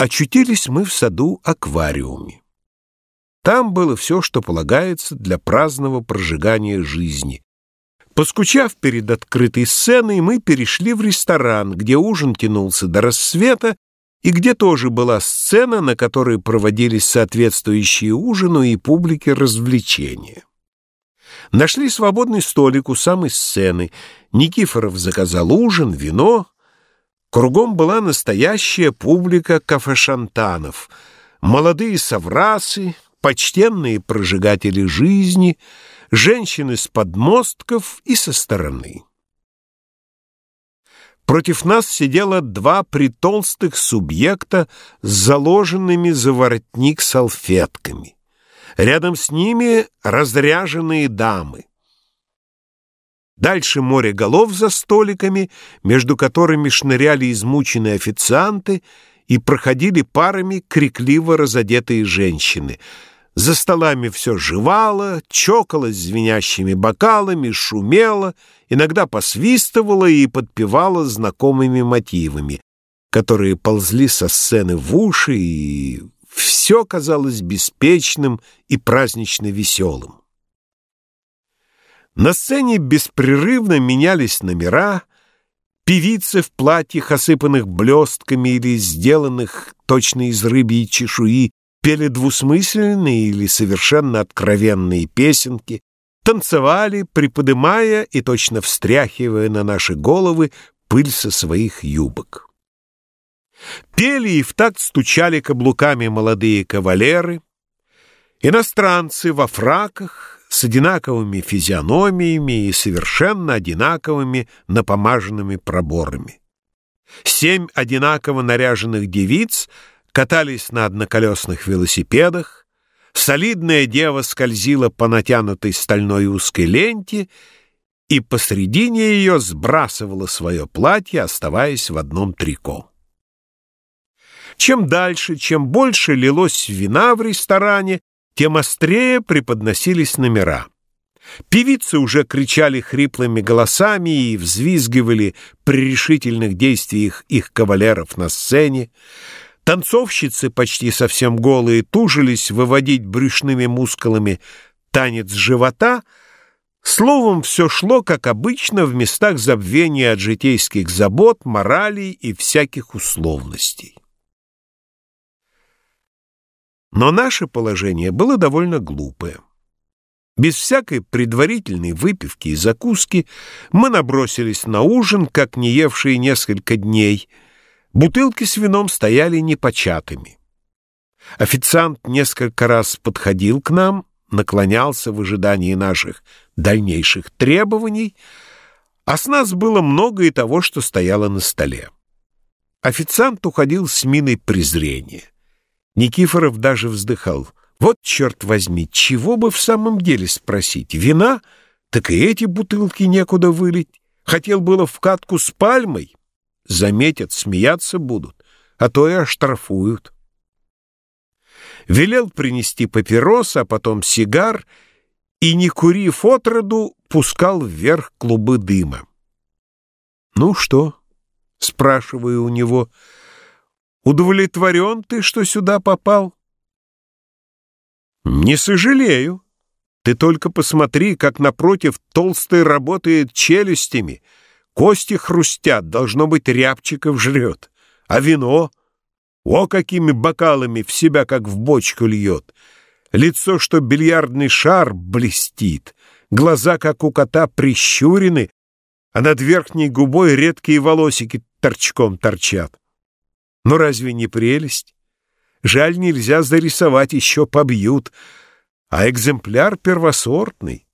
Очутились мы в саду-аквариуме. Там было все, что полагается для праздного прожигания жизни. Поскучав перед открытой сценой, мы перешли в ресторан, где ужин тянулся до рассвета, и где тоже была сцена, на которой проводились соответствующие ужину и публике развлечения. Нашли свободный столик у самой сцены. Никифоров заказал ужин, вино. Кругом была настоящая публика кафешантанов. Молодые соврасы, почтенные прожигатели жизни, женщины с подмостков и со стороны. Против нас сидело два притолстых субъекта с заложенными за воротник салфетками. Рядом с ними разряженные дамы. Дальше море голов за столиками, между которыми шныряли измученные официанты и проходили парами крикливо разодетые женщины — за столами все жевало, чокалось звенящими бокалами, шумело, иногда посвистывало и подпевало знакомыми мотивами, которые ползли со сцены в уши, и все казалось беспечным и празднично веселым. На сцене беспрерывно менялись номера, певицы в платьях, осыпанных блестками или сделанных точно из рыбьей чешуи, пели двусмысленные или совершенно откровенные песенки, танцевали, приподымая и точно встряхивая на наши головы пыль со своих юбок. Пели и в такт стучали каблуками молодые кавалеры, иностранцы во фраках с одинаковыми физиономиями и совершенно одинаковыми напомаженными проборами. Семь одинаково наряженных девиц — катались на одноколесных велосипедах, солидная дева скользила по натянутой стальной узкой ленте и посредине ее сбрасывала свое платье, оставаясь в одном трико. Чем дальше, чем больше лилось вина в ресторане, тем острее преподносились номера. Певицы уже кричали хриплыми голосами и взвизгивали при решительных действиях их кавалеров на сцене. Танцовщицы, почти совсем голые, тужились выводить брюшными мускулами танец живота. Словом, все шло, как обычно, в местах забвения от житейских забот, моралей и всяких условностей. Но наше положение было довольно глупое. Без всякой предварительной выпивки и закуски мы набросились на ужин, как не евшие несколько дней — Бутылки с вином стояли непочатыми. Официант несколько раз подходил к нам, наклонялся в ожидании наших дальнейших требований, а с нас было много и того, что стояло на столе. Официант уходил с миной презрения. Никифоров даже вздыхал. Вот, черт возьми, чего бы в самом деле спросить? Вина? Так и эти бутылки некуда вылить. Хотел было в катку с пальмой. Заметят, смеяться будут, а то и оштрафуют. Велел принести папирос, а потом сигар, и, не курив отроду, пускал вверх клубы дыма. «Ну что?» — спрашиваю у него. «Удовлетворен ты, что сюда попал?» «Не сожалею. Ты только посмотри, как напротив толстый работает челюстями». Кости хрустят, должно быть, рябчиков жрет. А вино? О, какими бокалами в себя, как в бочку льет. Лицо, что бильярдный шар, блестит. Глаза, как у кота, прищурены, а над верхней губой редкие волосики торчком торчат. Но разве не прелесть? Жаль, нельзя зарисовать, еще побьют. А экземпляр первосортный.